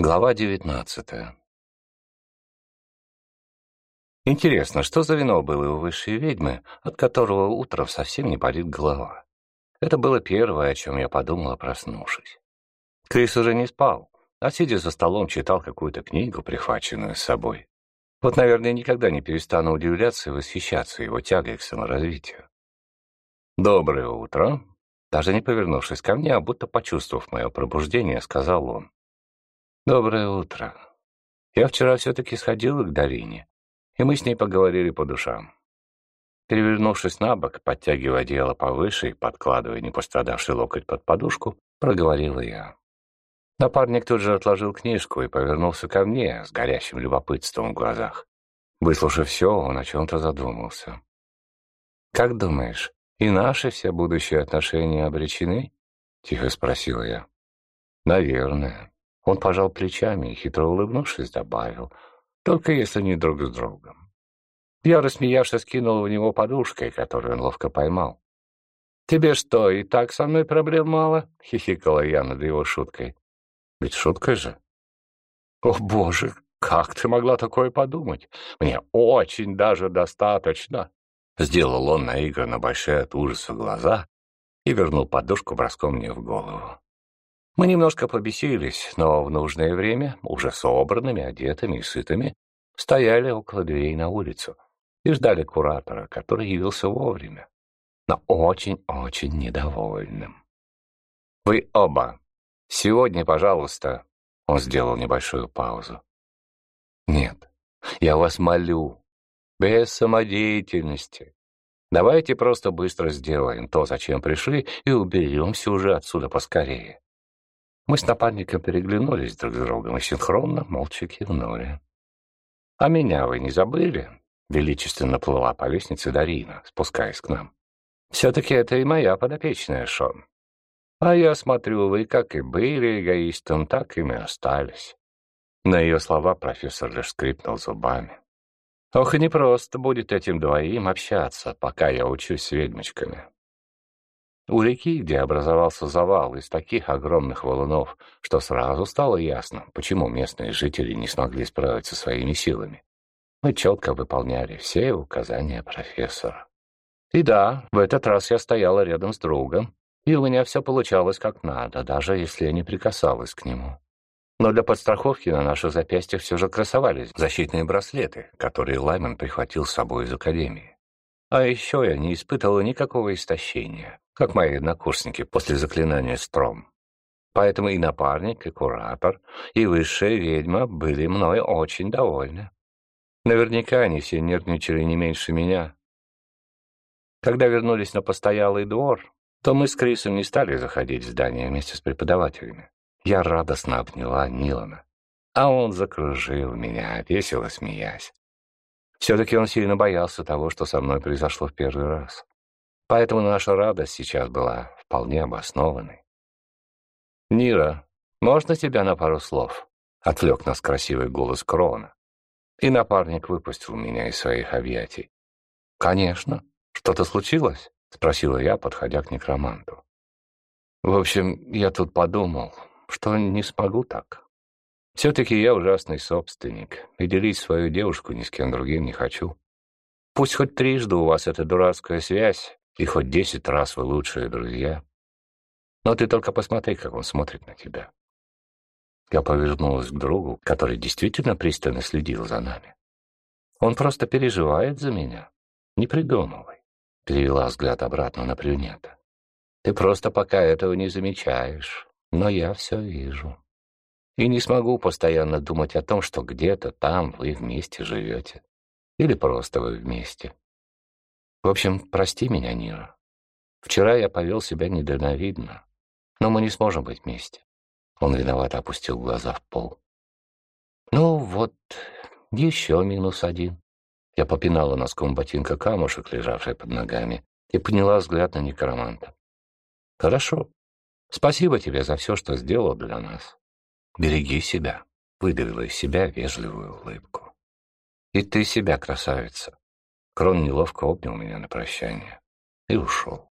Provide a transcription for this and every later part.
Глава девятнадцатая. Интересно, что за вино было у высшей ведьмы, от которого утром совсем не болит голова? Это было первое, о чем я подумала, проснувшись. Крис уже не спал, а сидя за столом читал какую-то книгу, прихваченную с собой. Вот, наверное, никогда не перестану удивляться и восхищаться его тягой к саморазвитию. «Доброе утро!» Даже не повернувшись ко мне, а будто почувствовав мое пробуждение, сказал он. «Доброе утро. Я вчера все-таки сходил к Дарине, и мы с ней поговорили по душам. Перевернувшись на бок, подтягивая одеяло повыше и подкладывая непострадавший локоть под подушку, проговорила я. Напарник тут же отложил книжку и повернулся ко мне с горящим любопытством в глазах. Выслушав все, он о чем-то задумался. «Как думаешь, и наши все будущие отношения обречены?» — тихо спросила я. «Наверное», он пожал плечами и, хитро улыбнувшись, добавил, «Только если не друг с другом». Я, рассмеявшись, кинул в него подушкой, которую он ловко поймал. «Тебе что, и так со мной проблем мало?» — хихикала я над его шуткой. «Ведь шутка же». «О, боже, как ты могла такое подумать? Мне очень даже достаточно!» Сделал он наигранно большие от ужаса глаза и вернул подушку броском мне в голову. Мы немножко побесились, но в нужное время, уже собранными, одетыми и сытыми, стояли около дверей на улицу и ждали куратора, который явился вовремя, но очень-очень недовольным. «Вы оба! Сегодня, пожалуйста!» Он сделал небольшую паузу. «Нет, я вас молю, без самодеятельности. Давайте просто быстро сделаем то, зачем пришли, и уберемся уже отсюда поскорее. Мы с напарником переглянулись друг с другом и синхронно молча кивнули. «А меня вы не забыли?» — величественно плыла по лестнице Дарина, спускаясь к нам. «Все-таки это и моя подопечная, Шон. А я смотрю, вы как и были эгоистом, так и мы остались». На ее слова профессор лишь скрипнул зубами. «Ох, и непросто будет этим двоим общаться, пока я учусь с ведьмочками. У реки, где образовался завал из таких огромных валунов, что сразу стало ясно, почему местные жители не смогли справиться своими силами. Мы четко выполняли все указания профессора. И да, в этот раз я стояла рядом с другом, и у меня все получалось как надо, даже если я не прикасалась к нему. Но для подстраховки на наших запястьях все же красовались защитные браслеты, которые Лайман прихватил с собой из Академии. А еще я не испытывала никакого истощения, как мои однокурсники после заклинания «Стром». Поэтому и напарник, и куратор, и высшая ведьма были мной очень довольны. Наверняка они все нервничали не меньше меня. Когда вернулись на постоялый двор, то мы с Крисом не стали заходить в здание вместе с преподавателями. Я радостно обняла Нилана, а он закружил меня, весело смеясь. Все-таки он сильно боялся того, что со мной произошло в первый раз. Поэтому наша радость сейчас была вполне обоснованной. «Нира, можно тебя на пару слов?» — отвлек нас красивый голос Крона. И напарник выпустил меня из своих объятий. «Конечно. Что-то случилось?» — спросила я, подходя к некроманту. «В общем, я тут подумал, что не смогу так. Все-таки я ужасный собственник, и делить свою девушку ни с кем другим не хочу. Пусть хоть трижды у вас эта дурацкая связь, и хоть десять раз вы лучшие друзья. Но ты только посмотри, как он смотрит на тебя. Я повернулась к другу, который действительно пристально следил за нами. Он просто переживает за меня. Не придумывай. Перевела взгляд обратно на брюнета. Ты просто пока этого не замечаешь, но я все вижу. И не смогу постоянно думать о том, что где-то там вы вместе живете. Или просто вы вместе. В общем, прости меня, Нира. Вчера я повел себя недальновидно, но мы не сможем быть вместе. Он виновато опустил глаза в пол. Ну вот, еще минус один. Я попинала носком ботинка камушек, лежавший под ногами, и подняла взгляд на некроманта. Хорошо. Спасибо тебе за все, что сделал для нас. Береги себя, выдавила из себя вежливую улыбку. И ты себя, красавица. Крон неловко обнял меня на прощание и ушел.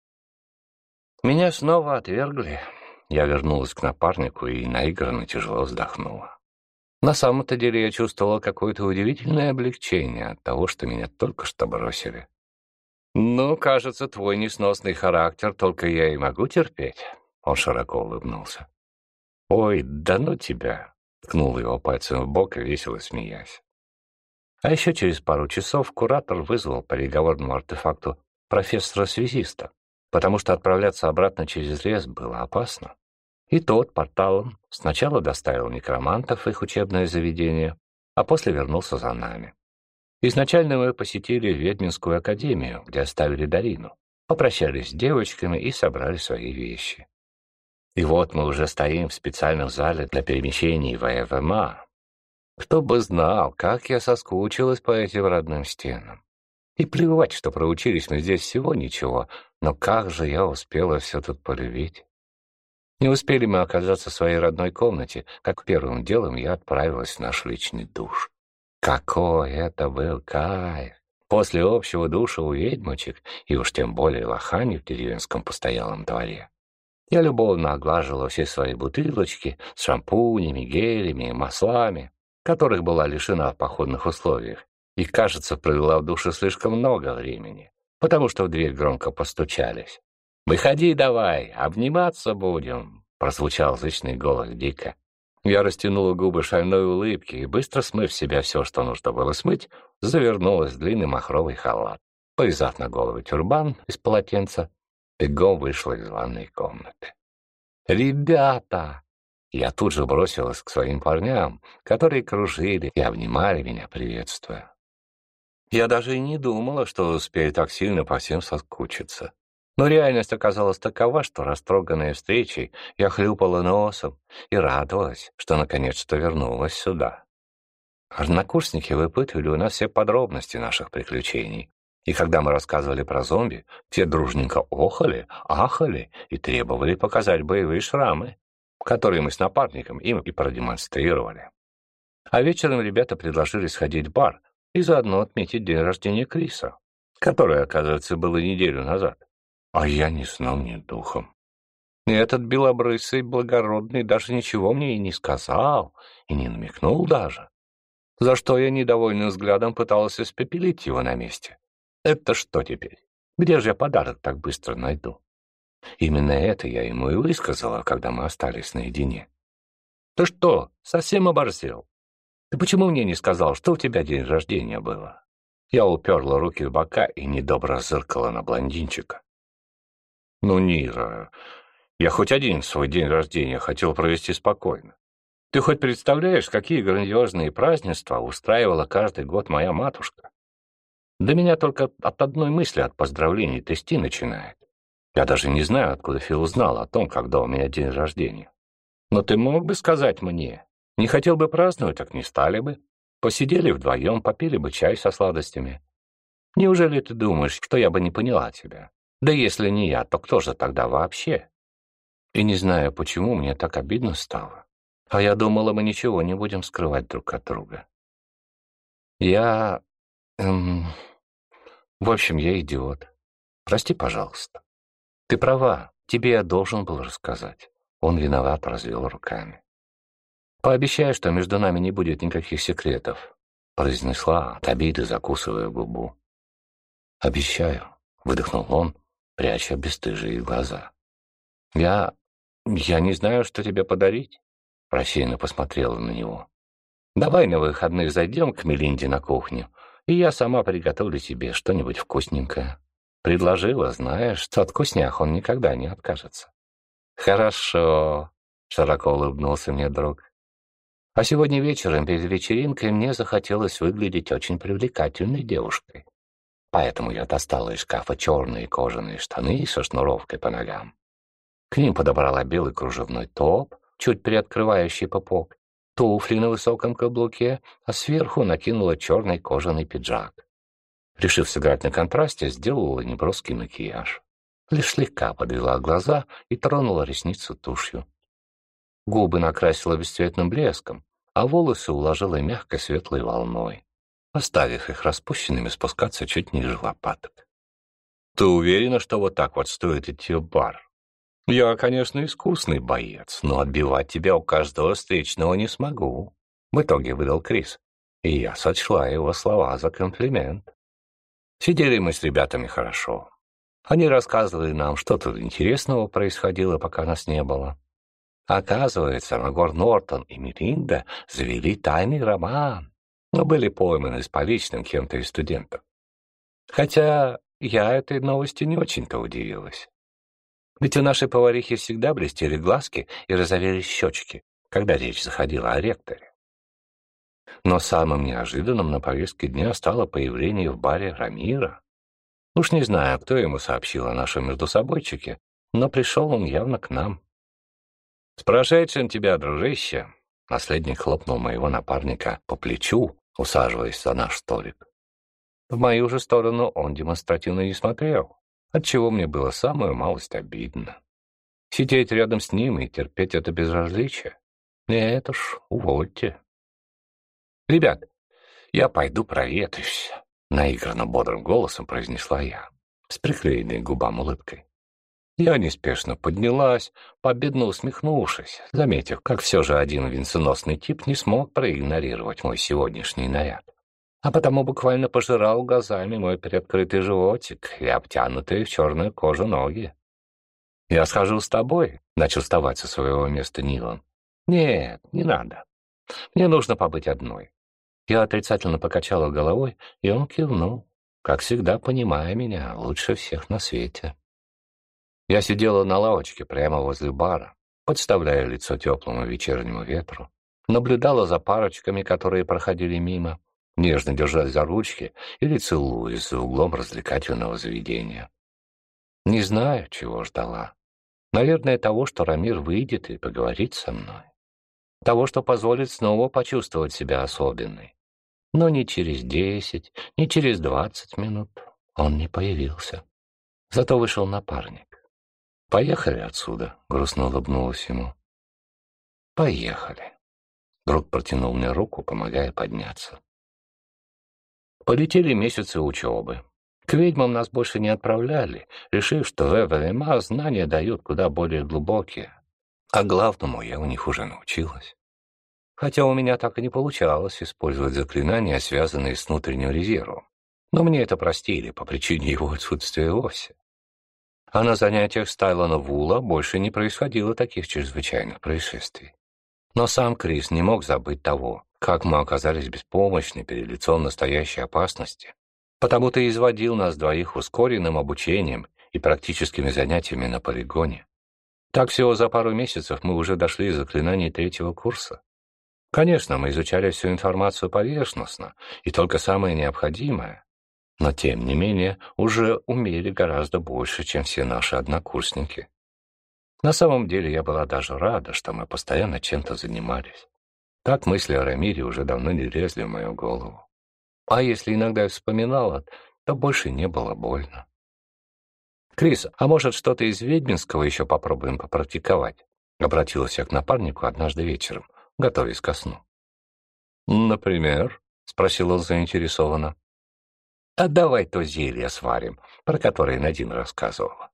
Меня снова отвергли. Я вернулась к напарнику и наигранно тяжело вздохнула. На самом-то деле я чувствовала какое-то удивительное облегчение от того, что меня только что бросили. «Ну, кажется, твой несносный характер только я и могу терпеть», — он широко улыбнулся. «Ой, да ну тебя!» — ткнул его пальцем в бок весело смеясь. А еще через пару часов куратор вызвал по переговорному артефакту профессора-связиста, потому что отправляться обратно через лес было опасно. И тот порталом сначала доставил некромантов в их учебное заведение, а после вернулся за нами. Изначально мы посетили Ведьминскую академию, где оставили Дарину, попрощались с девочками и собрали свои вещи. И вот мы уже стоим в специальном зале для перемещений в ЭВМА. Кто бы знал, как я соскучилась по этим родным стенам. И плевать, что проучились мы здесь всего ничего, но как же я успела все тут полюбить. Не успели мы оказаться в своей родной комнате, как первым делом я отправилась в наш личный душ. Какой это был кайф! После общего душа у ведьмочек, и уж тем более лохани в деревенском постоялом дворе, я любовно оглаживала все свои бутылочки с шампунями, гелями и маслами, которых была лишена в походных условиях, и, кажется, провела в душе слишком много времени, потому что в дверь громко постучались. «Выходи давай, обниматься будем», — прозвучал зычный голос Дика. Я растянула губы шальной улыбки и, быстро смыв себя все, что нужно было смыть, завернулась в длинный махровый халат. Повязав на голову тюрбан из полотенца, бегом вышла из ванной комнаты. «Ребята!» Я тут же бросилась к своим парням, которые кружили и обнимали меня, приветствуя. Я даже и не думала, что успею так сильно по всем соскучиться. Но реальность оказалась такова, что, растроганная встречей, я хлюпала носом и радовалась, что наконец-то вернулась сюда. Однокурсники выпытывали у нас все подробности наших приключений. И когда мы рассказывали про зомби, все дружненько охали, ахали и требовали показать боевые шрамы, которые мы с напарником им и продемонстрировали. А вечером ребята предложили сходить в бар и заодно отметить день рождения Криса, который, оказывается, было неделю назад. А я ни сном, ни духом. И этот белобрысый благородный даже ничего мне и не сказал, и не намекнул даже. За что я недовольным взглядом пытался испепелить его на месте. Это что теперь? Где же я подарок так быстро найду? Именно это я ему и высказала, когда мы остались наедине. Ты что, совсем оборзел? Ты почему мне не сказал, что у тебя день рождения было? Я уперла руки в бока и недобро зыркала на блондинчика. Ну, Нира, я хоть один свой день рождения хотел провести спокойно. Ты хоть представляешь, какие грандиозные празднества устраивала каждый год моя матушка? Да меня только от одной мысли от поздравлений трясти начинает. Я даже не знаю, откуда Фил узнал о том, когда у меня день рождения. Но ты мог бы сказать мне. Не хотел бы праздновать, так не стали бы. Посидели вдвоем, попили бы чай со сладостями. Неужели ты думаешь, что я бы не поняла тебя? Да если не я, то кто же тогда вообще? И не знаю, почему мне так обидно стало. А я думала, мы ничего не будем скрывать друг от друга. Я... Эм, в общем, я идиот. Прости, пожалуйста. Ты права, тебе я должен был рассказать. Он виноват, развел руками. Пообещай, что между нами не будет никаких секретов, произнесла от обиды, закусывая губу. Обещаю, выдохнул он, пряча бесстыжие глаза. «Я... я не знаю, что тебе подарить», — рассеянно посмотрела на него. «Давай на выходных зайдем к Мелинде на кухню, и я сама приготовлю тебе что-нибудь вкусненькое». Предложила, зная, что от вкуснях он никогда не откажется. «Хорошо», — широко улыбнулся мне друг. «А сегодня вечером перед вечеринкой мне захотелось выглядеть очень привлекательной девушкой. Поэтому я достала из шкафа черные кожаные штаны со шнуровкой по ногам. К ним подобрала белый кружевной топ, чуть приоткрывающий попок, туфли на высоком каблуке, а сверху накинула черный кожаный пиджак. Решив сыграть на контрасте, сделала неброский макияж. Лишь слегка подвела глаза и тронула ресницу тушью. Губы накрасила бесцветным блеском, а волосы уложила мягкой светлой волной оставив их распущенными спускаться чуть ниже лопаток. «Ты уверена, что вот так вот стоит идти в бар? Я, конечно, искусный боец, но отбивать тебя у каждого встречного не смогу. В итоге выдал Крис, и я сочла его слова за комплимент. Сидели мы с ребятами хорошо. Они рассказывали нам, что тут интересного происходило, пока нас не было. Оказывается, Магор Нортон и Миринда завели тайный роман, но были пойманы с поличным кем-то из студентов. Хотя я этой новости не очень-то удивилась. Ведь у нашей поварихи всегда блестели глазки и разовели щечки, когда речь заходила о ректоре. Но самым неожиданным на повестке дня стало появление в баре Рамира. Уж не знаю, кто ему сообщил о нашем междусобойчике, но пришел он явно к нам. «С прошедшим тебя, дружище!» Наследник хлопнул моего напарника по плечу, усаживаясь за наш столик. В мою же сторону он демонстративно не смотрел, отчего мне было самую малость обидно. Сидеть рядом с ним и терпеть это безразличие? Нет уж, увольте. «Ребят, я пойду проветрюсь», — наигранно бодрым голосом произнесла я, с приклеенной губам улыбкой. Я неспешно поднялась, победно усмехнувшись, заметив, как все же один венценосный тип не смог проигнорировать мой сегодняшний наряд. А потому буквально пожирал глазами мой приоткрытый животик и обтянутые в черную кожу ноги. «Я схожу с тобой», — начал вставать со своего места Нилан. «Нет, не надо. Мне нужно побыть одной. Я отрицательно покачала головой, и он кивнул, как всегда понимая меня лучше всех на свете. Я сидела на лавочке прямо возле бара, подставляя лицо теплому вечернему ветру, наблюдала за парочками, которые проходили мимо, нежно держась за ручки или целуясь за углом развлекательного заведения. Не знаю, чего ждала. Наверное, того, что Рамир выйдет и поговорит со мной того, что позволит снова почувствовать себя особенной. Но ни через десять, ни через двадцать минут он не появился. Зато вышел напарник. «Поехали отсюда», — грустно улыбнулась ему. «Поехали». Друг протянул мне руку, помогая подняться. Полетели месяцы учебы. К ведьмам нас больше не отправляли, решив, что в ЭВМА знания дают куда более глубокие, а главному я у них уже научилась. Хотя у меня так и не получалось использовать заклинания, связанные с внутренним резервом. Но мне это простили по причине его отсутствия вовсе. А на занятиях Стайлона Вула больше не происходило таких чрезвычайных происшествий. Но сам Крис не мог забыть того, как мы оказались беспомощны перед лицом настоящей опасности, потому-то и изводил нас двоих ускоренным обучением и практическими занятиями на полигоне. Так всего за пару месяцев мы уже дошли до заклинаний третьего курса. Конечно, мы изучали всю информацию поверхностно и только самое необходимое, но тем не менее уже умели гораздо больше, чем все наши однокурсники. На самом деле я была даже рада, что мы постоянно чем-то занимались. Так мысли о Рамире уже давно не лезли в мою голову. А если иногда я вспоминала, то больше не было больно. «Крис, а может, что-то из ведьминского еще попробуем попрактиковать?» Обратилась я к напарнику однажды вечером, готовясь ко сну. «Например?» — спросил он заинтересованно. «А давай то зелье сварим, про которое Надин рассказывала».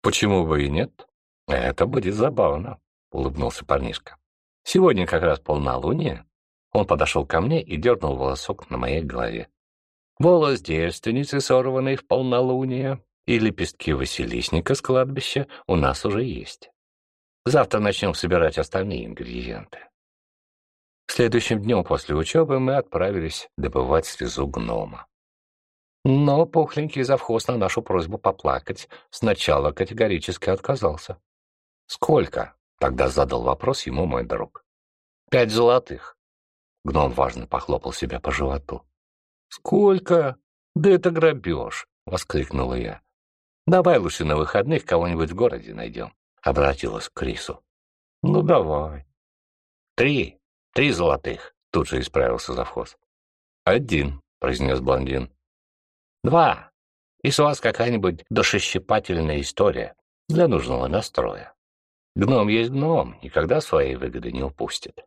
«Почему бы и нет? Это будет забавно», — улыбнулся парнишка. «Сегодня как раз полнолуние». Он подошел ко мне и дернул волосок на моей голове. Волос девственницы, сорванный в полнолуние, и лепестки василисника с кладбища у нас уже есть. Завтра начнем собирать остальные ингредиенты. Следующим днем после учебы мы отправились добывать слезу гнома. Но пухленький завхоз на нашу просьбу поплакать сначала категорически отказался. «Сколько?» — тогда задал вопрос ему мой друг. «Пять золотых». Гном важно похлопал себя по животу. «Сколько? Да это грабеж!» — воскликнула я. «Давай лучше на выходных кого-нибудь в городе найдем», — обратилась к Крису. «Ну, давай». «Три, три золотых», — тут же исправился завхоз. «Один», — произнес блондин. «Два. И с вас какая-нибудь душещипательная история для нужного настроя. Гном есть гном, никогда своей выгоды не упустит.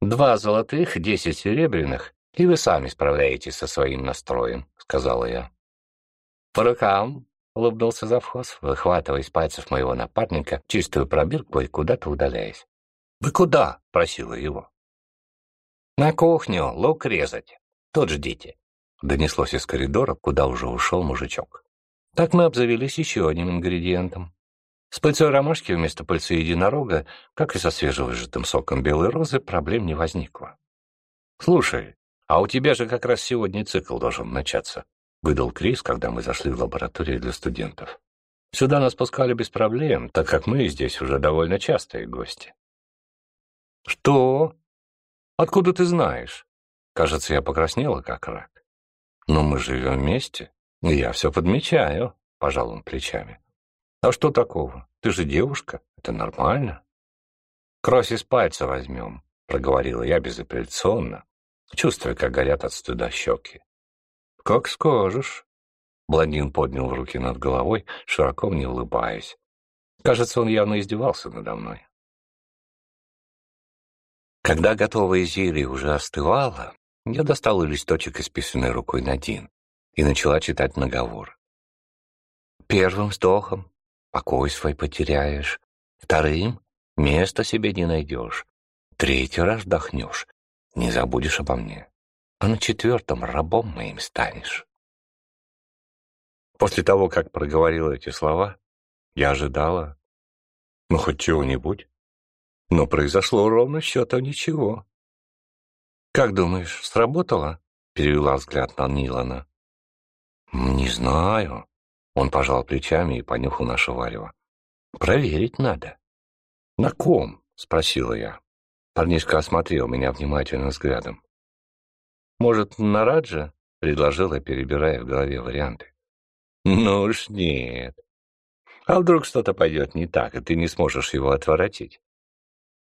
Два золотых, десять серебряных, и вы сами справляетесь со своим настроем», — сказала я. «По рукам», — улыбнулся завхоз, выхватывая из пальцев моего напарника чистую пробирку и куда-то удаляясь. «Вы куда?» — просила его. «На кухню, лук резать. Тут ждите», — донеслось из коридора, куда уже ушел мужичок. Так мы обзавелись еще одним ингредиентом. С пыльцой ромашки вместо пыльцы единорога, как и со свежевыжатым соком белой розы, проблем не возникло. «Слушай, а у тебя же как раз сегодня цикл должен начаться», — выдал Крис, когда мы зашли в лабораторию для студентов. «Сюда нас пускали без проблем, так как мы здесь уже довольно частые гости». «Что? Откуда ты знаешь?» Кажется, я покраснела, как рак. «Но мы живем вместе, и я все подмечаю», — пожал он плечами. «А что такого? Ты же девушка, это нормально». «Кровь из пальца возьмем», — проговорила я безапелляционно, чувствуя, как горят от стыда щеки. «Как скажешь». Блондин поднял руки над головой, широко мне улыбаясь. Кажется, он явно издевался надо мной. Когда готовое зелье уже остывало, я достала листочек, исписанный рукой Надин, и начала читать наговор. Первым вздохом покой свой потеряешь, вторым места себе не найдешь, третий раз вдохнешь, не забудешь обо мне, а на четвертом рабом моим станешь. После того, как проговорила эти слова, я ожидала, ну, хоть чего-нибудь. Но произошло ровно счета ничего. «Как думаешь, сработало?» — перевела взгляд на Нилана. «Не знаю». Он пожал плечами и понюхал наше варево. «Проверить надо». «На ком?» — спросила я. Парнишка осмотрел меня внимательным взглядом. «Может, на Раджа?» — предложила, перебирая в голове варианты. «Ну уж нет. А вдруг что-то пойдет не так, и ты не сможешь его отворотить?»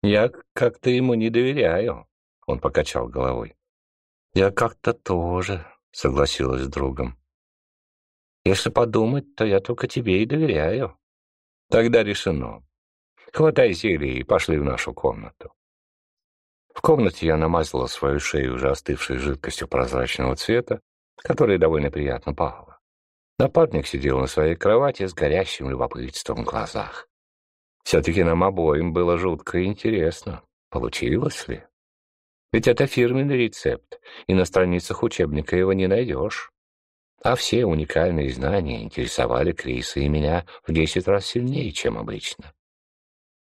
«Я как-то ему не доверяю», — он покачал головой. «Я как-то тоже», — согласилась с другом. «Если подумать, то я только тебе и доверяю». «Тогда решено. Хватай зелье и пошли в нашу комнату». В комнате я намазала свою шею уже остывшей жидкостью прозрачного цвета, которая довольно приятно пахла. Напарник сидел на своей кровати с горящим любопытством в глазах. Все-таки нам обоим было жутко интересно, получилось ли. Ведь это фирменный рецепт, и на страницах учебника его не найдешь. А все уникальные знания интересовали Криса и меня в десять раз сильнее, чем обычно.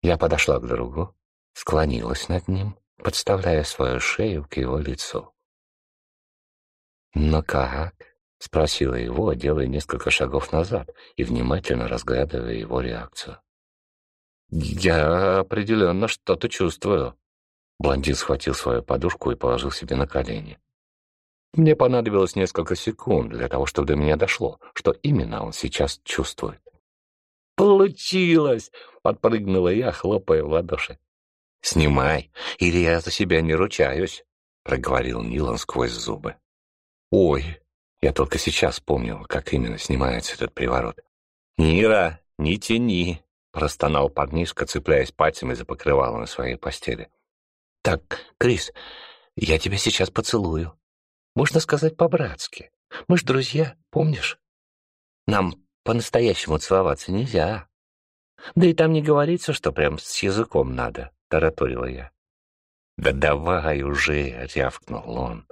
Я подошла к другу, склонилась над ним подставляя свою шею к его лицу. «Но как?» — спросила его, делая несколько шагов назад и внимательно разглядывая его реакцию. «Я определенно что-то чувствую». Блондин схватил свою подушку и положил себе на колени. Мне понадобилось несколько секунд для того, чтобы до меня дошло, что именно он сейчас чувствует. «Получилось!» — подпрыгнула я, хлопая в ладоши. «Снимай, или я за себя не ручаюсь», — проговорил Нилан сквозь зубы. «Ой, я только сейчас помнил, как именно снимается этот приворот». «Нира, не тяни», — простонал парнишка, цепляясь пальцами за покрывало на своей постели. «Так, Крис, я тебя сейчас поцелую. Можно сказать по-братски. Мы ж друзья, помнишь? Нам по-настоящему целоваться нельзя. Да и там не говорится, что прям с языком надо тараторила я. «Да давай уже!» — рявкнул он.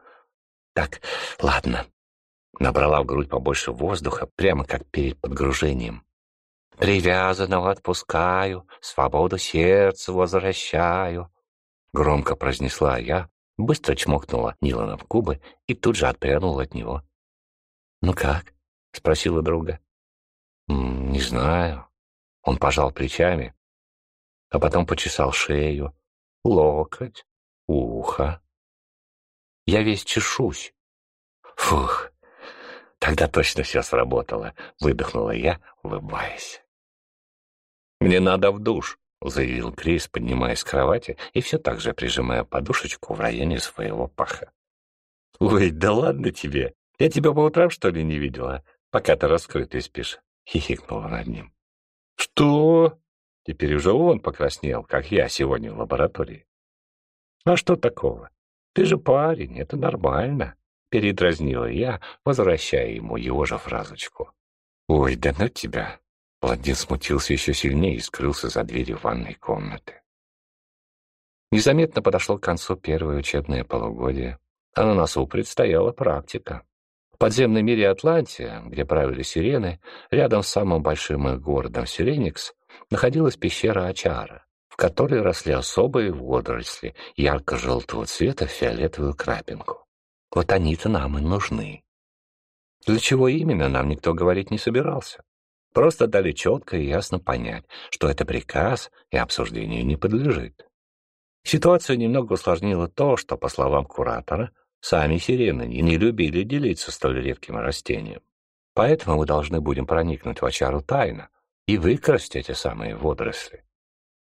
«Так, ладно». Набрала в грудь побольше воздуха, прямо как перед подгружением. «Привязанного отпускаю, свободу сердцу возвращаю», — громко произнесла я, быстро чмокнула Нилана в губы и тут же отпрянула от него. «Ну как?» — спросила друга. «Не знаю». Он пожал плечами, а потом почесал шею, локоть, ухо. Я весь чешусь. Фух, тогда точно все сработало, выдохнула я, улыбаясь. «Мне надо в душ», — заявил Крис, поднимаясь с кровати и все так же прижимая подушечку в районе своего паха. «Ой, да ладно тебе! Я тебя по утрам, что ли, не видела, пока ты раскрытый спишь?» — хихикнула над ним. «Что?» Теперь уже он покраснел, как я сегодня в лаборатории. «А что такого? Ты же парень, это нормально», — передразнила я, возвращая ему его же фразочку. «Ой, да ну тебя!» Блондин смутился еще сильнее и скрылся за дверью ванной комнаты. Незаметно подошло к концу первое учебное полугодие, а на носу предстояла практика. В подземном мире Атлантия, где правили сирены, рядом с самым большим их городом Сиреникс, находилась пещера Ачара, в которой росли особые водоросли ярко-желтого цвета в фиолетовую крапинку. Вот они-то нам и нужны. Для чего именно, нам никто говорить не собирался. Просто дали четко и ясно понять, что это приказ и обсуждению не подлежит. Ситуацию немного усложнило то, что, по словам куратора, Сами сирены не любили делиться столь редким растением. Поэтому мы должны будем проникнуть в очару тайно и выкрасть эти самые водоросли.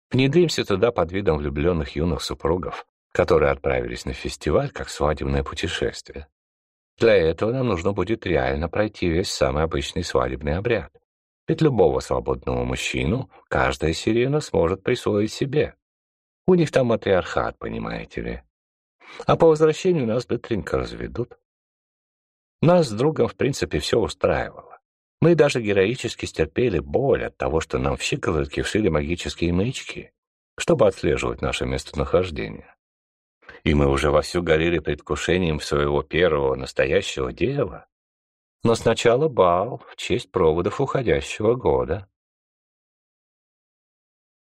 Внедримся туда под видом влюбленных юных супругов, которые отправились на фестиваль как свадебное путешествие. Для этого нам нужно будет реально пройти весь самый обычный свадебный обряд. Ведь любого свободного мужчину каждая сирена сможет присвоить себе. У них там матриархат, понимаете ли. А по возвращению нас быстренько разведут. Нас с другом, в принципе, все устраивало. Мы даже героически стерпели боль от того, что нам в щиколотке вшили магические маячки, чтобы отслеживать наше местонахождение. И мы уже вовсю горели предвкушением своего первого настоящего дела. Но сначала бал в честь проводов уходящего года.